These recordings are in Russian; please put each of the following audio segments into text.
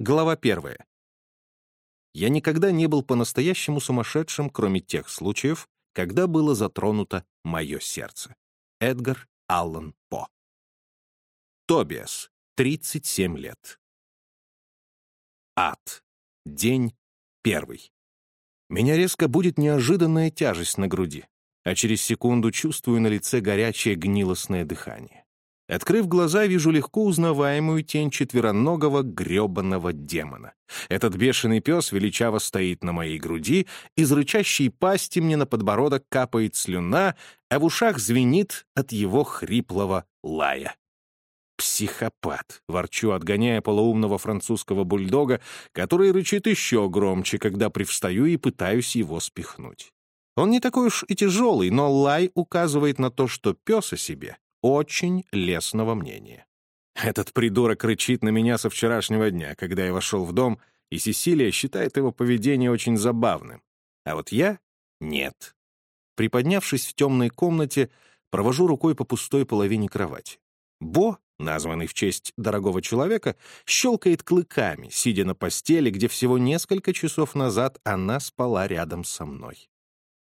Глава первая. Я никогда не был по-настоящему сумасшедшим, кроме тех случаев, когда было затронуто мое сердце. Эдгар Аллан По. Тобиас, 37 лет. Ад. День первый. Меня резко будет неожиданная тяжесть на груди, а через секунду чувствую на лице горячее гнилостное дыхание. Открыв глаза, вижу легко узнаваемую тень четвероногого гребаного демона. Этот бешеный пес величаво стоит на моей груди, из рычащей пасти мне на подбородок капает слюна, а в ушах звенит от его хриплого лая. «Психопат!» — ворчу, отгоняя полуумного французского бульдога, который рычит еще громче, когда привстаю и пытаюсь его спихнуть. Он не такой уж и тяжелый, но лай указывает на то, что пес о себе очень лестного мнения. Этот придурок рычит на меня со вчерашнего дня, когда я вошел в дом, и Сесилия считает его поведение очень забавным. А вот я — нет. Приподнявшись в темной комнате, провожу рукой по пустой половине кровати. Бо, названный в честь дорогого человека, щелкает клыками, сидя на постели, где всего несколько часов назад она спала рядом со мной.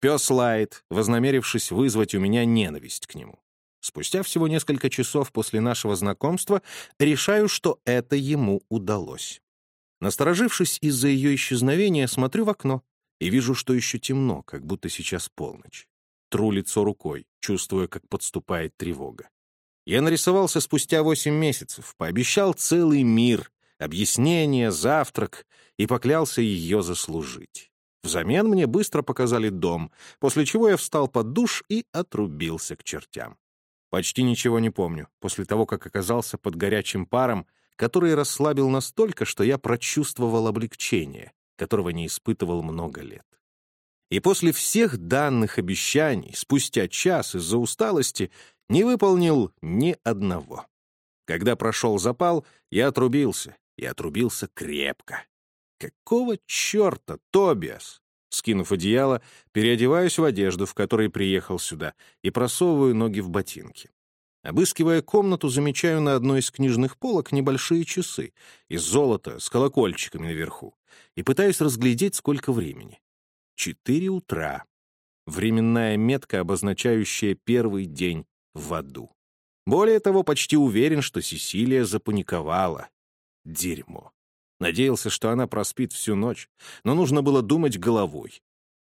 Пес лает, вознамерившись вызвать у меня ненависть к нему. Спустя всего несколько часов после нашего знакомства решаю, что это ему удалось. Насторожившись из-за ее исчезновения, смотрю в окно и вижу, что еще темно, как будто сейчас полночь. Тру лицо рукой, чувствуя, как подступает тревога. Я нарисовался спустя восемь месяцев, пообещал целый мир, объяснение, завтрак и поклялся ее заслужить. Взамен мне быстро показали дом, после чего я встал под душ и отрубился к чертям. Почти ничего не помню, после того, как оказался под горячим паром, который расслабил настолько, что я прочувствовал облегчение, которого не испытывал много лет. И после всех данных обещаний, спустя час из-за усталости, не выполнил ни одного. Когда прошел запал, я отрубился, и отрубился крепко. Какого черта, Тобиас? Скинув одеяло, переодеваюсь в одежду, в которой приехал сюда, и просовываю ноги в ботинки. Обыскивая комнату, замечаю на одной из книжных полок небольшие часы из золота с колокольчиками наверху и пытаюсь разглядеть, сколько времени. Четыре утра. Временная метка, обозначающая первый день в аду. Более того, почти уверен, что Сесилия запаниковала. Дерьмо. Надеялся, что она проспит всю ночь, но нужно было думать головой.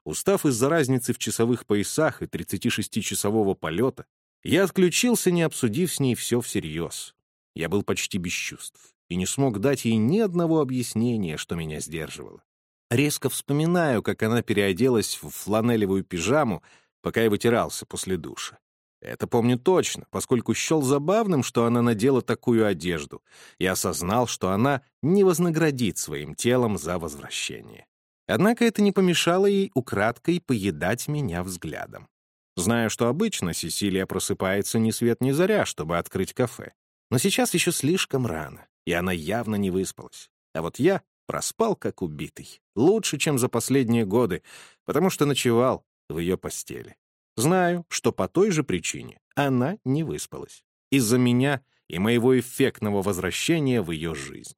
Устав из-за разницы в часовых поясах и 36-часового полета, я отключился, не обсудив с ней все всерьез. Я был почти без чувств и не смог дать ей ни одного объяснения, что меня сдерживало. Резко вспоминаю, как она переоделась в фланелевую пижаму, пока я вытирался после душа. Это помню точно, поскольку счел забавным, что она надела такую одежду, и осознал, что она не вознаградит своим телом за возвращение. Однако это не помешало ей украдкой поедать меня взглядом. Знаю, что обычно Сесилия просыпается ни свет ни заря, чтобы открыть кафе. Но сейчас еще слишком рано, и она явно не выспалась. А вот я проспал как убитый. Лучше, чем за последние годы, потому что ночевал в ее постели. Знаю, что по той же причине она не выспалась. Из-за меня и моего эффектного возвращения в ее жизнь.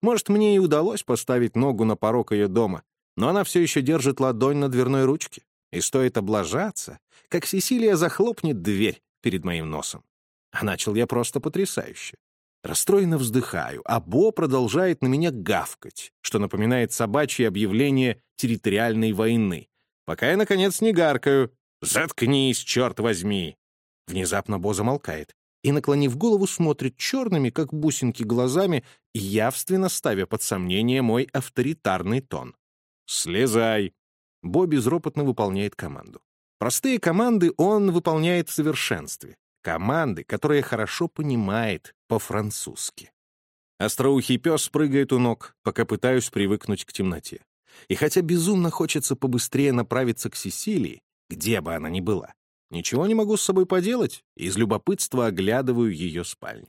Может, мне и удалось поставить ногу на порог ее дома, но она все еще держит ладонь на дверной ручке. И стоит облажаться, как Сесилия захлопнет дверь перед моим носом. А начал я просто потрясающе. Расстроенно вздыхаю, а Бо продолжает на меня гавкать, что напоминает собачье объявление территориальной войны, пока я, наконец, не гаркаю, «Заткнись, черт возьми!» Внезапно Бо замолкает и, наклонив голову, смотрит черными, как бусинки, глазами, явственно ставя под сомнение мой авторитарный тон. «Слезай!» Бо безропотно выполняет команду. Простые команды он выполняет в совершенстве. Команды, которые хорошо понимает по-французски. Остроухий пес прыгает у ног, пока пытаюсь привыкнуть к темноте. И хотя безумно хочется побыстрее направиться к Сесилии, где бы она ни была. Ничего не могу с собой поделать, из любопытства оглядываю ее спальню.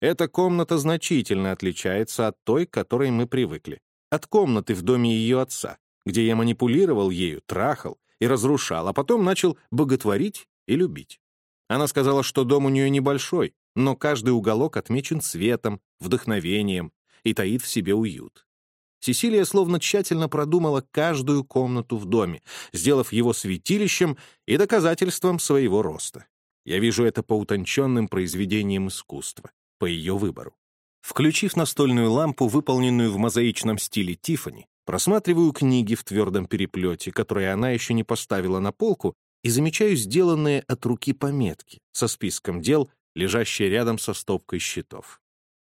Эта комната значительно отличается от той, к которой мы привыкли. От комнаты в доме ее отца, где я манипулировал ею, трахал и разрушал, а потом начал боготворить и любить. Она сказала, что дом у нее небольшой, но каждый уголок отмечен цветом, вдохновением и таит в себе уют. Сесилия словно тщательно продумала каждую комнату в доме, сделав его святилищем и доказательством своего роста. Я вижу это по утонченным произведениям искусства, по ее выбору. Включив настольную лампу, выполненную в мозаичном стиле Тиффани, просматриваю книги в твердом переплете, которые она еще не поставила на полку, и замечаю сделанные от руки пометки со списком дел, лежащие рядом со стопкой счетов.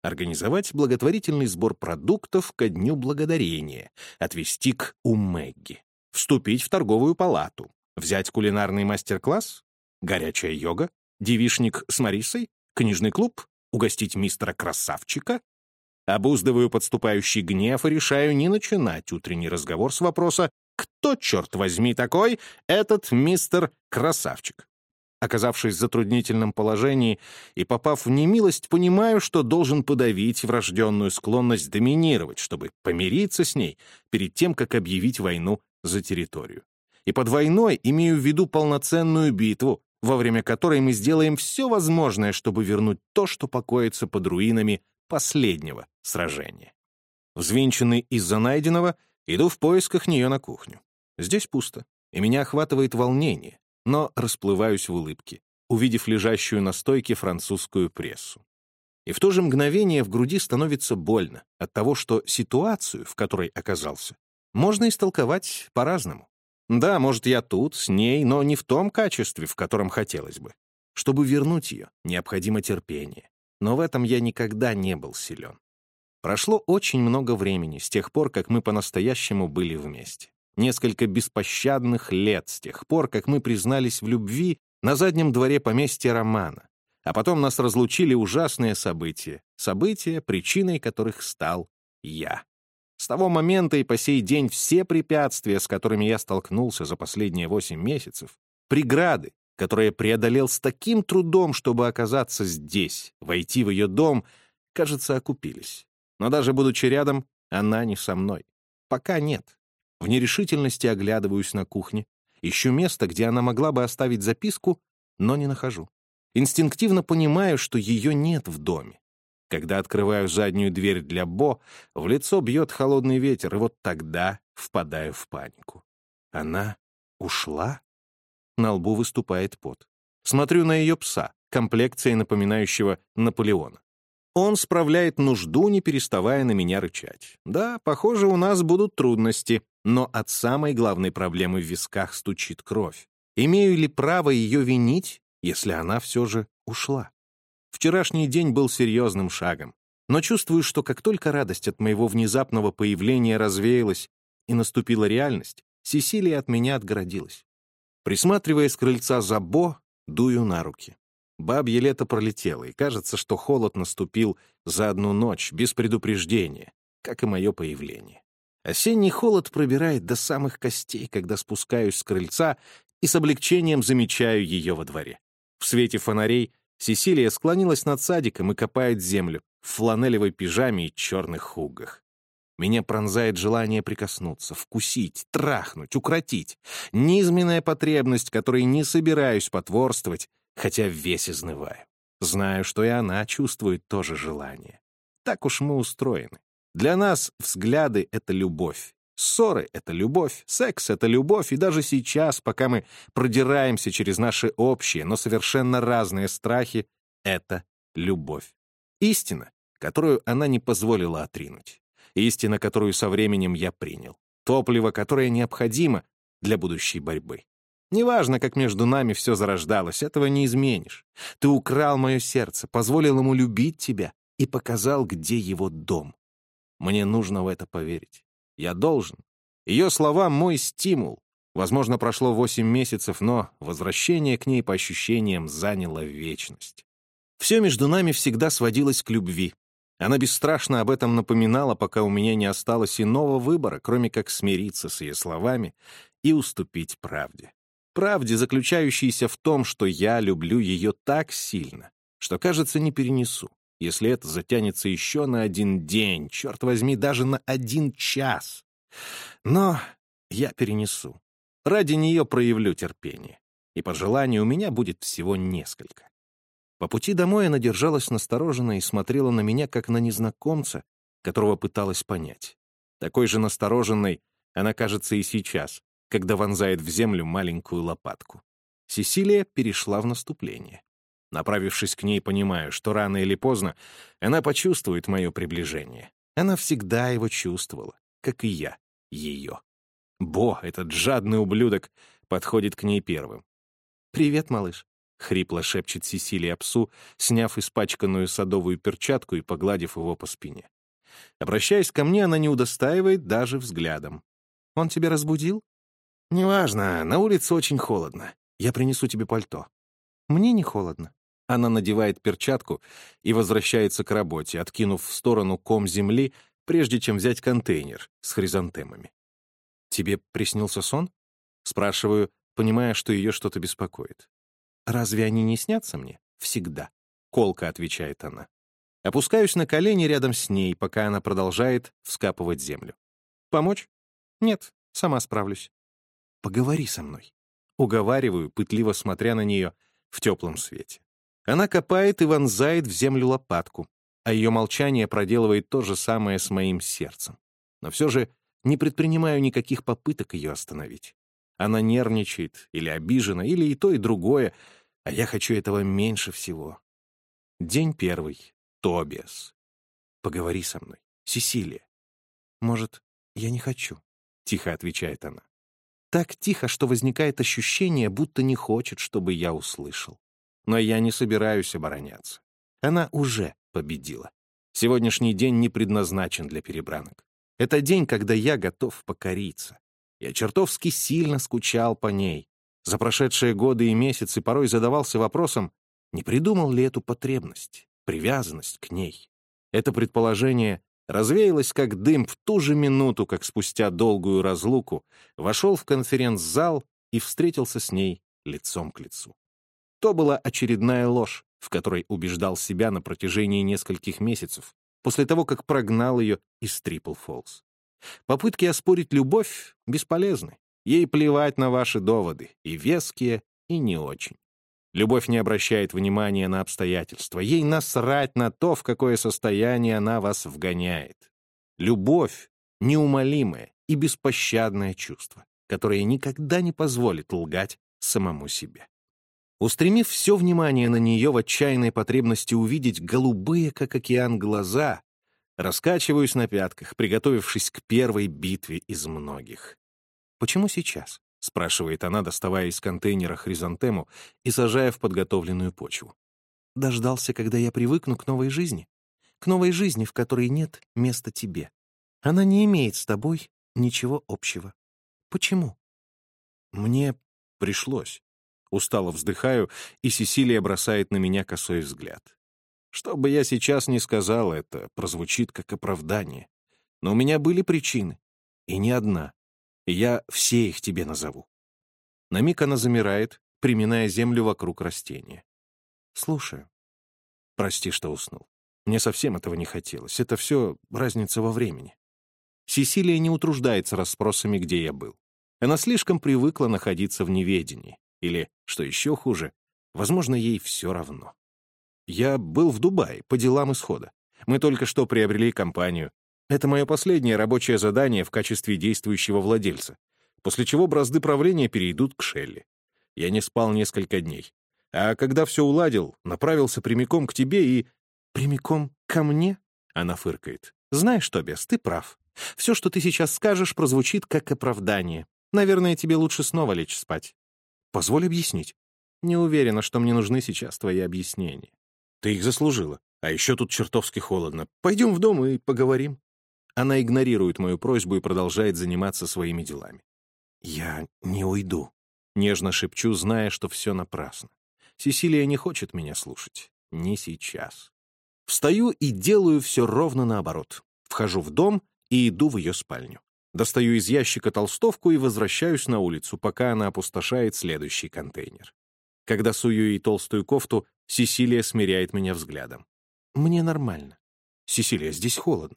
Организовать благотворительный сбор продуктов ко Дню Благодарения, отвезти к Умегги, вступить в торговую палату, взять кулинарный мастер-класс, горячая йога, девишник с Марисой, книжный клуб, угостить мистера Красавчика. Обуздываю подступающий гнев и решаю не начинать утренний разговор с вопроса «Кто, черт возьми, такой этот мистер Красавчик?» Оказавшись в затруднительном положении и попав в немилость, понимаю, что должен подавить врожденную склонность доминировать, чтобы помириться с ней перед тем, как объявить войну за территорию. И под войной имею в виду полноценную битву, во время которой мы сделаем все возможное, чтобы вернуть то, что покоится под руинами последнего сражения. Взвинченный из-за найденного, иду в поисках нее на кухню. Здесь пусто, и меня охватывает волнение, но расплываюсь в улыбке, увидев лежащую на стойке французскую прессу. И в то же мгновение в груди становится больно от того, что ситуацию, в которой оказался, можно истолковать по-разному. Да, может, я тут, с ней, но не в том качестве, в котором хотелось бы. Чтобы вернуть ее, необходимо терпение. Но в этом я никогда не был силен. Прошло очень много времени с тех пор, как мы по-настоящему были вместе. Несколько беспощадных лет с тех пор, как мы признались в любви на заднем дворе поместья Романа. А потом нас разлучили ужасные события. События, причиной которых стал я. С того момента и по сей день все препятствия, с которыми я столкнулся за последние восемь месяцев, преграды, которые преодолел с таким трудом, чтобы оказаться здесь, войти в ее дом, кажется, окупились. Но даже будучи рядом, она не со мной. Пока нет. В нерешительности оглядываюсь на кухне, ищу место, где она могла бы оставить записку, но не нахожу. Инстинктивно понимаю, что ее нет в доме. Когда открываю заднюю дверь для Бо, в лицо бьет холодный ветер, и вот тогда впадаю в панику. Она ушла? На лбу выступает пот. Смотрю на ее пса, комплекцией напоминающего Наполеона. Он справляет нужду, не переставая на меня рычать. Да, похоже, у нас будут трудности, но от самой главной проблемы в висках стучит кровь. Имею ли право ее винить, если она все же ушла? Вчерашний день был серьезным шагом, но чувствую, что как только радость от моего внезапного появления развеялась и наступила реальность, Сесилия от меня отгородилась. Присматривая с крыльца за Бо, дую на руки. Бабье лето пролетело, и кажется, что холод наступил за одну ночь, без предупреждения, как и мое появление. Осенний холод пробирает до самых костей, когда спускаюсь с крыльца и с облегчением замечаю ее во дворе. В свете фонарей Сесилия склонилась над садиком и копает землю в фланелевой пижаме и черных хугах. Меня пронзает желание прикоснуться, вкусить, трахнуть, укротить. Низменная потребность, которой не собираюсь потворствовать, хотя весь изнываю. Знаю, что и она чувствует то же желание. Так уж мы устроены. Для нас взгляды — это любовь, Ссоры — это любовь, секс — это любовь, и даже сейчас, пока мы продираемся через наши общие, но совершенно разные страхи, это любовь. Истина, которую она не позволила отринуть. Истина, которую со временем я принял. Топливо, которое необходимо для будущей борьбы. Неважно, как между нами все зарождалось, этого не изменишь. Ты украл мое сердце, позволил ему любить тебя и показал, где его дом. Мне нужно в это поверить. Я должен. Ее слова — мой стимул. Возможно, прошло восемь месяцев, но возвращение к ней по ощущениям заняло вечность. Все между нами всегда сводилось к любви. Она бесстрашно об этом напоминала, пока у меня не осталось иного выбора, кроме как смириться с ее словами и уступить правде. Правде, заключающейся в том, что я люблю ее так сильно, что, кажется, не перенесу если это затянется еще на один день, черт возьми, даже на один час. Но я перенесу. Ради нее проявлю терпение. И пожеланий у меня будет всего несколько. По пути домой она держалась настороженно и смотрела на меня, как на незнакомца, которого пыталась понять. Такой же настороженной она кажется и сейчас, когда вонзает в землю маленькую лопатку. Сесилия перешла в наступление. Направившись к ней, понимаю, что рано или поздно она почувствует мое приближение. Она всегда его чувствовала, как и я, ее. Бо, этот жадный ублюдок, подходит к ней первым. «Привет, малыш», — хрипло шепчет Сесилия псу, сняв испачканную садовую перчатку и погладив его по спине. Обращаясь ко мне, она не удостаивает даже взглядом. «Он тебя разбудил?» «Неважно, на улице очень холодно. Я принесу тебе пальто». «Мне не холодно». Она надевает перчатку и возвращается к работе, откинув в сторону ком земли, прежде чем взять контейнер с хризантемами. «Тебе приснился сон?» Спрашиваю, понимая, что ее что-то беспокоит. «Разве они не снятся мне? Всегда», — колко отвечает она. Опускаюсь на колени рядом с ней, пока она продолжает вскапывать землю. «Помочь?» «Нет, сама справлюсь». «Поговори со мной». Уговариваю, пытливо смотря на нее в теплом свете. Она копает и вонзает в землю лопатку, а ее молчание проделывает то же самое с моим сердцем. Но все же не предпринимаю никаких попыток ее остановить. Она нервничает или обижена, или и то, и другое, а я хочу этого меньше всего. День первый. Тобиас. Поговори со мной. Сесилия. Может, я не хочу, — тихо отвечает она. Так тихо, что возникает ощущение, будто не хочет, чтобы я услышал. Но я не собираюсь обороняться. Она уже победила. Сегодняшний день не предназначен для перебранок. Это день, когда я готов покориться. Я чертовски сильно скучал по ней. За прошедшие годы и месяцы порой задавался вопросом, не придумал ли эту потребность, привязанность к ней. Это предположение развеялось как дым в ту же минуту, как спустя долгую разлуку вошел в конференц-зал и встретился с ней лицом к лицу. То была очередная ложь, в которой убеждал себя на протяжении нескольких месяцев, после того, как прогнал ее из Трипл Фоллс. Попытки оспорить любовь бесполезны. Ей плевать на ваши доводы, и веские, и не очень. Любовь не обращает внимания на обстоятельства. Ей насрать на то, в какое состояние она вас вгоняет. Любовь — неумолимое и беспощадное чувство, которое никогда не позволит лгать самому себе. Устремив все внимание на нее в отчаянной потребности увидеть голубые, как океан, глаза, раскачиваюсь на пятках, приготовившись к первой битве из многих. «Почему сейчас?» — спрашивает она, доставая из контейнера хризантему и сажая в подготовленную почву. «Дождался, когда я привыкну к новой жизни. К новой жизни, в которой нет места тебе. Она не имеет с тобой ничего общего. Почему?» «Мне пришлось», Устало вздыхаю, и Сесилия бросает на меня косой взгляд. Что бы я сейчас ни сказал, это прозвучит как оправдание. Но у меня были причины. И не одна. Я все их тебе назову. На миг она замирает, приминая землю вокруг растения. Слушаю. Прости, что уснул. Мне совсем этого не хотелось. Это все разница во времени. Сесилия не утруждается расспросами, где я был. Она слишком привыкла находиться в неведении. Или, что еще хуже, возможно, ей все равно. Я был в Дубае по делам исхода. Мы только что приобрели компанию. Это мое последнее рабочее задание в качестве действующего владельца, после чего бразды правления перейдут к Шелли. Я не спал несколько дней. А когда все уладил, направился прямиком к тебе и... «Прямиком ко мне?» — она фыркает. «Знаешь, Тобиас, ты прав. Все, что ты сейчас скажешь, прозвучит как оправдание. Наверное, тебе лучше снова лечь спать. Позволь объяснить. Не уверена, что мне нужны сейчас твои объяснения. Ты их заслужила. А еще тут чертовски холодно. Пойдем в дом и поговорим. Она игнорирует мою просьбу и продолжает заниматься своими делами. Я не уйду. Нежно шепчу, зная, что все напрасно. Сесилия не хочет меня слушать. Не сейчас. Встаю и делаю все ровно наоборот. Вхожу в дом и иду в ее спальню. Достаю из ящика толстовку и возвращаюсь на улицу, пока она опустошает следующий контейнер. Когда сую ей толстую кофту, Сесилия смиряет меня взглядом. «Мне нормально. Сесилия, здесь холодно».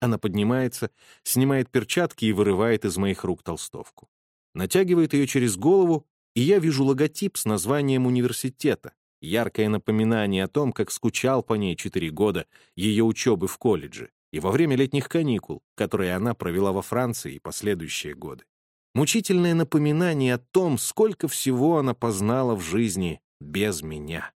Она поднимается, снимает перчатки и вырывает из моих рук толстовку. Натягивает ее через голову, и я вижу логотип с названием университета, яркое напоминание о том, как скучал по ней четыре года ее учебы в колледже, и во время летних каникул, которые она провела во Франции и последующие годы. Мучительное напоминание о том, сколько всего она познала в жизни без меня.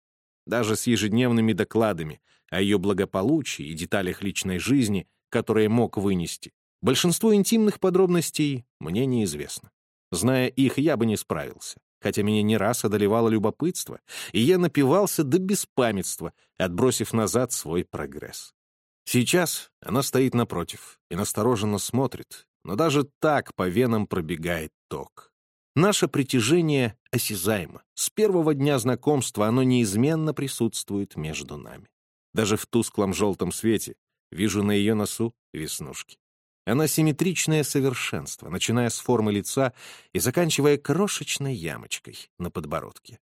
Даже с ежедневными докладами о ее благополучии и деталях личной жизни, которые мог вынести, большинство интимных подробностей мне неизвестно. Зная их, я бы не справился, хотя меня не раз одолевало любопытство, и я напивался до беспамятства, отбросив назад свой прогресс. Сейчас она стоит напротив и настороженно смотрит, но даже так по венам пробегает ток. Наше притяжение осязаемо. С первого дня знакомства оно неизменно присутствует между нами. Даже в тусклом желтом свете вижу на ее носу веснушки. Она симметричное совершенство, начиная с формы лица и заканчивая крошечной ямочкой на подбородке.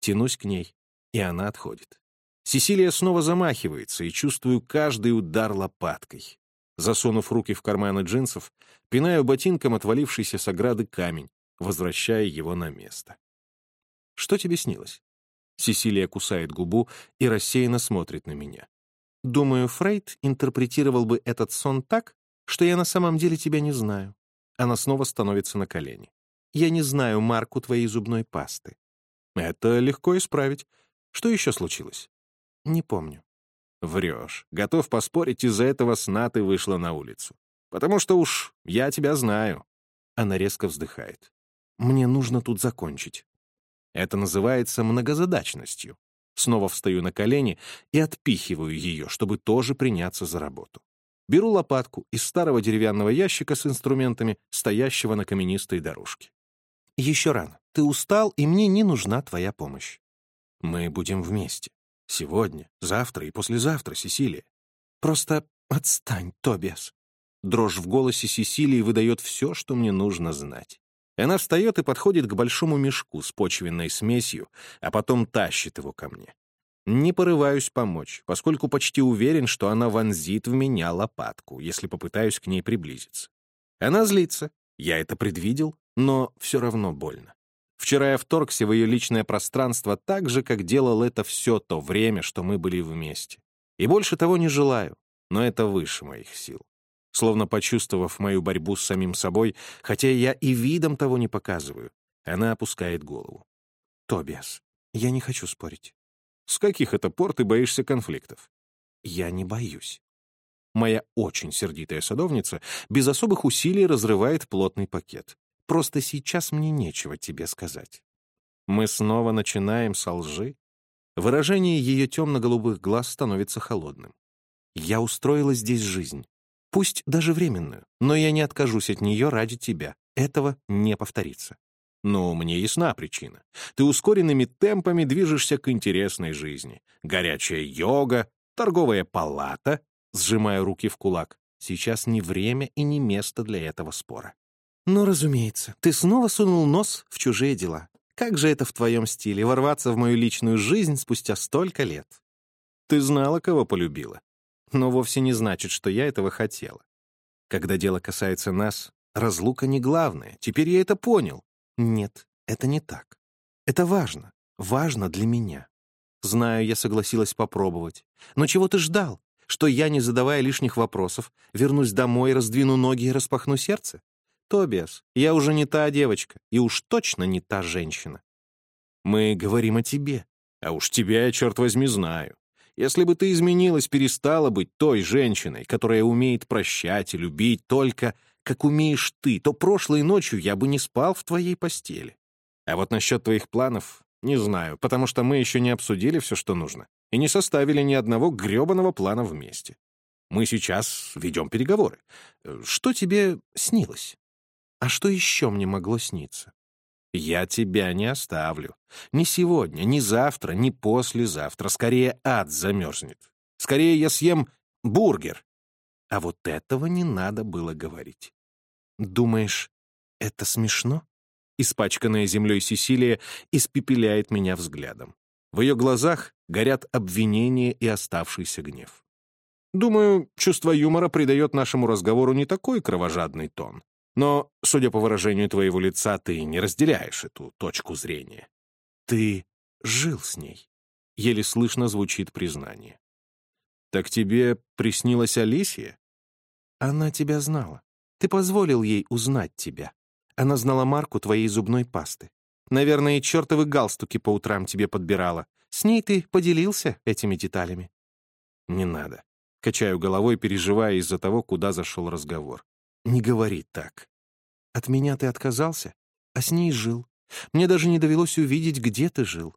Тянусь к ней, и она отходит. Сесилия снова замахивается, и чувствую каждый удар лопаткой. Засунув руки в карманы джинсов, пинаю ботинком отвалившийся с ограды камень, возвращая его на место. «Что тебе снилось?» Сесилия кусает губу и рассеянно смотрит на меня. «Думаю, Фрейд интерпретировал бы этот сон так, что я на самом деле тебя не знаю». Она снова становится на колени. «Я не знаю марку твоей зубной пасты». «Это легко исправить. Что еще случилось?» «Не помню». Врешь. Готов поспорить, из-за этого сна ты вышла на улицу. Потому что уж я тебя знаю. Она резко вздыхает. Мне нужно тут закончить. Это называется многозадачностью. Снова встаю на колени и отпихиваю ее, чтобы тоже приняться за работу. Беру лопатку из старого деревянного ящика с инструментами, стоящего на каменистой дорожке. Еще рано. Ты устал, и мне не нужна твоя помощь. Мы будем вместе. Сегодня, завтра и послезавтра, Сесилия. Просто отстань, Тобиас. Дрожь в голосе Сесилии выдает все, что мне нужно знать. Она встает и подходит к большому мешку с почвенной смесью, а потом тащит его ко мне. Не порываюсь помочь, поскольку почти уверен, что она вонзит в меня лопатку, если попытаюсь к ней приблизиться. Она злится, я это предвидел, но все равно больно. Вчера я вторгся в ее личное пространство так же, как делал это все то время, что мы были вместе. И больше того не желаю, но это выше моих сил. Словно почувствовав мою борьбу с самим собой, хотя я и видом того не показываю, она опускает голову. «Тобиас, я не хочу спорить». «С каких это пор ты боишься конфликтов?» «Я не боюсь». Моя очень сердитая садовница без особых усилий разрывает плотный пакет. Просто сейчас мне нечего тебе сказать. Мы снова начинаем со лжи. Выражение ее темно-голубых глаз становится холодным. Я устроила здесь жизнь. Пусть даже временную, но я не откажусь от нее ради тебя. Этого не повторится. Но мне ясна причина. Ты ускоренными темпами движешься к интересной жизни. Горячая йога, торговая палата, сжимая руки в кулак. Сейчас не время и не место для этого спора. «Ну, разумеется, ты снова сунул нос в чужие дела. Как же это в твоем стиле — ворваться в мою личную жизнь спустя столько лет? Ты знала, кого полюбила. Но вовсе не значит, что я этого хотела. Когда дело касается нас, разлука не главное. Теперь я это понял. Нет, это не так. Это важно. Важно для меня. Знаю, я согласилась попробовать. Но чего ты ждал? Что я, не задавая лишних вопросов, вернусь домой, раздвину ноги и распахну сердце? Тобиас, я уже не та девочка, и уж точно не та женщина. Мы говорим о тебе, а уж тебя я, черт возьми, знаю. Если бы ты изменилась, перестала быть той женщиной, которая умеет прощать и любить только, как умеешь ты, то прошлой ночью я бы не спал в твоей постели. А вот насчет твоих планов не знаю, потому что мы еще не обсудили все, что нужно, и не составили ни одного гребаного плана вместе. Мы сейчас ведем переговоры. Что тебе снилось? А что еще мне могло сниться? Я тебя не оставлю. Ни сегодня, ни завтра, ни послезавтра. Скорее ад замерзнет. Скорее я съем бургер. А вот этого не надо было говорить. Думаешь, это смешно? Испачканная землей Сесилия испепеляет меня взглядом. В ее глазах горят обвинения и оставшийся гнев. Думаю, чувство юмора придает нашему разговору не такой кровожадный тон. Но, судя по выражению твоего лица, ты не разделяешь эту точку зрения. Ты жил с ней. Еле слышно звучит признание. Так тебе приснилась Алисия? Она тебя знала. Ты позволил ей узнать тебя. Она знала марку твоей зубной пасты. Наверное, чертовы галстуки по утрам тебе подбирала. С ней ты поделился этими деталями. Не надо. Качаю головой, переживая из-за того, куда зашел разговор. Не говори так. От меня ты отказался, а с ней жил. Мне даже не довелось увидеть, где ты жил.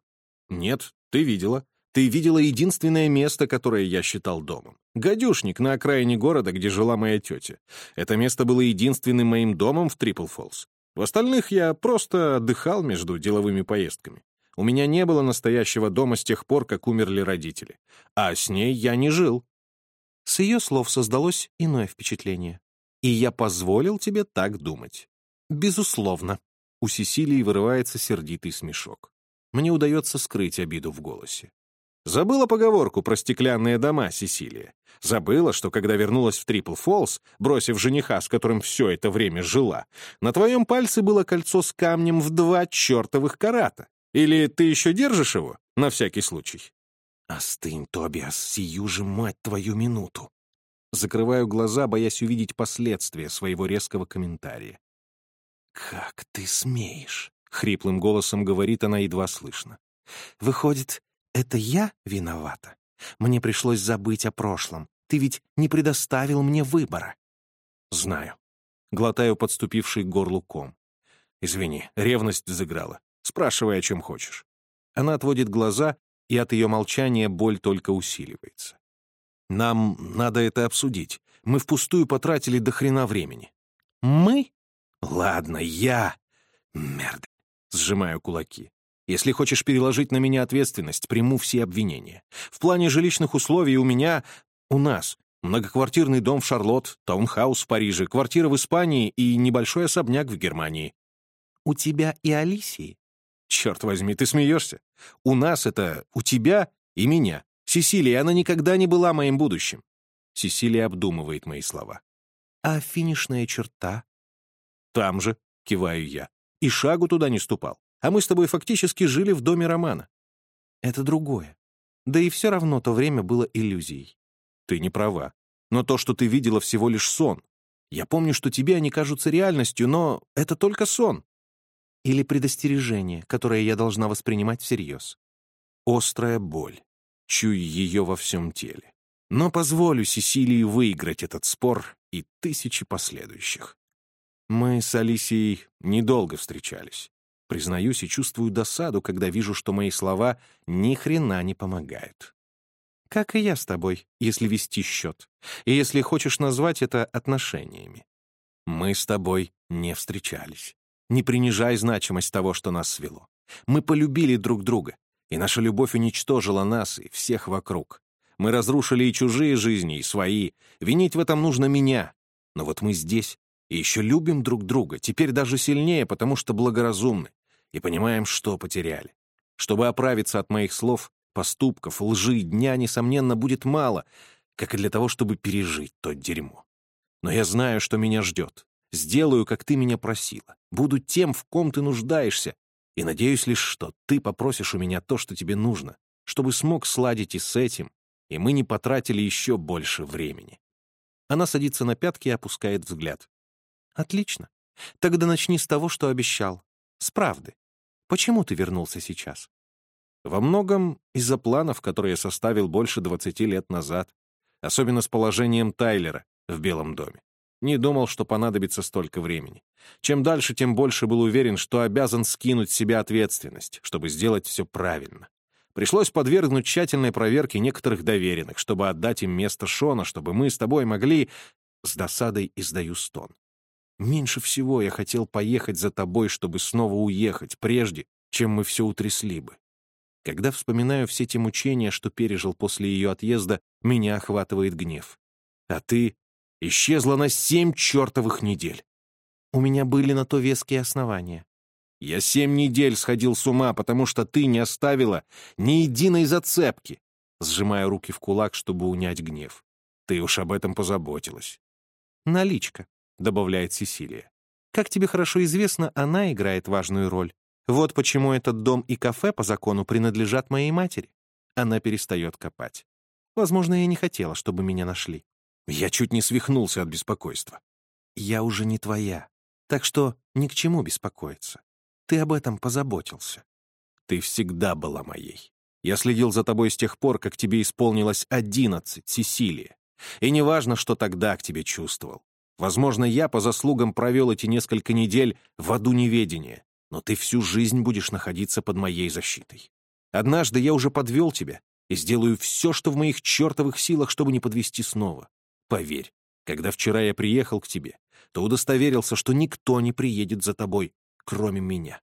Нет, ты видела. Ты видела единственное место, которое я считал домом. Гадюшник на окраине города, где жила моя тетя. Это место было единственным моим домом в Трипл Фоллс. В остальных я просто отдыхал между деловыми поездками. У меня не было настоящего дома с тех пор, как умерли родители. А с ней я не жил. С ее слов создалось иное впечатление. И я позволил тебе так думать. Безусловно. У Сесилии вырывается сердитый смешок. Мне удается скрыть обиду в голосе. Забыла поговорку про стеклянные дома, Сесилия. Забыла, что когда вернулась в Трипл Фоллс, бросив жениха, с которым все это время жила, на твоем пальце было кольцо с камнем в два чертовых карата. Или ты еще держишь его, на всякий случай? Остынь, Тобиас, сию же мать твою минуту. Закрываю глаза, боясь увидеть последствия своего резкого комментария. «Как ты смеешь?» — хриплым голосом говорит она едва слышно. «Выходит, это я виновата? Мне пришлось забыть о прошлом. Ты ведь не предоставил мне выбора». «Знаю». Глотаю подступивший к горлу ком. «Извини, ревность взыграла. Спрашивай, о чем хочешь». Она отводит глаза, и от ее молчания боль только усиливается. «Нам надо это обсудить. Мы впустую потратили до хрена времени». «Мы?» «Ладно, я...» «Мерда». Сжимаю кулаки. Если хочешь переложить на меня ответственность, приму все обвинения. В плане жилищных условий у меня, у нас, многоквартирный дом в Шарлотт, таунхаус в Париже, квартира в Испании и небольшой особняк в Германии. У тебя и Алисии? Черт возьми, ты смеешься? У нас это у тебя и меня. Сесилия, она никогда не была моим будущим. Сесилия обдумывает мои слова. А финишная черта? Там же, киваю я. И шагу туда не ступал а мы с тобой фактически жили в доме Романа. Это другое. Да и все равно то время было иллюзией. Ты не права. Но то, что ты видела, всего лишь сон. Я помню, что тебе они кажутся реальностью, но это только сон. Или предостережение, которое я должна воспринимать всерьез. Острая боль. Чую ее во всем теле. Но позволю Сесилии выиграть этот спор и тысячи последующих. Мы с Алисией недолго встречались. Признаюсь и чувствую досаду, когда вижу, что мои слова ни хрена не помогают. Как и я с тобой, если вести счет, и если хочешь назвать это отношениями. Мы с тобой не встречались. Не принижай значимость того, что нас свело. Мы полюбили друг друга, и наша любовь уничтожила нас и всех вокруг. Мы разрушили и чужие жизни, и свои. Винить в этом нужно меня. Но вот мы здесь и еще любим друг друга, теперь даже сильнее, потому что благоразумны и понимаем, что потеряли. Чтобы оправиться от моих слов, поступков, лжи, дня, несомненно, будет мало, как и для того, чтобы пережить то дерьмо. Но я знаю, что меня ждет. Сделаю, как ты меня просила. Буду тем, в ком ты нуждаешься. И надеюсь лишь, что ты попросишь у меня то, что тебе нужно, чтобы смог сладить и с этим, и мы не потратили еще больше времени. Она садится на пятки и опускает взгляд. «Отлично. Тогда начни с того, что обещал. С правды. Почему ты вернулся сейчас? Во многом из-за планов, которые я составил больше 20 лет назад. Особенно с положением Тайлера в Белом доме. Не думал, что понадобится столько времени. Чем дальше, тем больше был уверен, что обязан скинуть с себя ответственность, чтобы сделать все правильно. Пришлось подвергнуть тщательной проверке некоторых доверенных, чтобы отдать им место Шона, чтобы мы с тобой могли... С досадой издаю стон. Меньше всего я хотел поехать за тобой, чтобы снова уехать, прежде, чем мы все утрясли бы. Когда вспоминаю все те мучения, что пережил после ее отъезда, меня охватывает гнев. А ты исчезла на семь чертовых недель. У меня были на то веские основания. Я семь недель сходил с ума, потому что ты не оставила ни единой зацепки. Сжимая руки в кулак, чтобы унять гнев. Ты уж об этом позаботилась. Наличка добавляет Сесилия. Как тебе хорошо известно, она играет важную роль. Вот почему этот дом и кафе по закону принадлежат моей матери. Она перестает копать. Возможно, я не хотела, чтобы меня нашли. Я чуть не свихнулся от беспокойства. «Я уже не твоя, так что ни к чему беспокоиться. Ты об этом позаботился». «Ты всегда была моей. Я следил за тобой с тех пор, как тебе исполнилось одиннадцать, Сесилия. И неважно, что тогда к тебе чувствовал. Возможно, я по заслугам провел эти несколько недель в аду неведения, но ты всю жизнь будешь находиться под моей защитой. Однажды я уже подвел тебя и сделаю все, что в моих чертовых силах, чтобы не подвести снова. Поверь, когда вчера я приехал к тебе, то удостоверился, что никто не приедет за тобой, кроме меня.